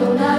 떠나.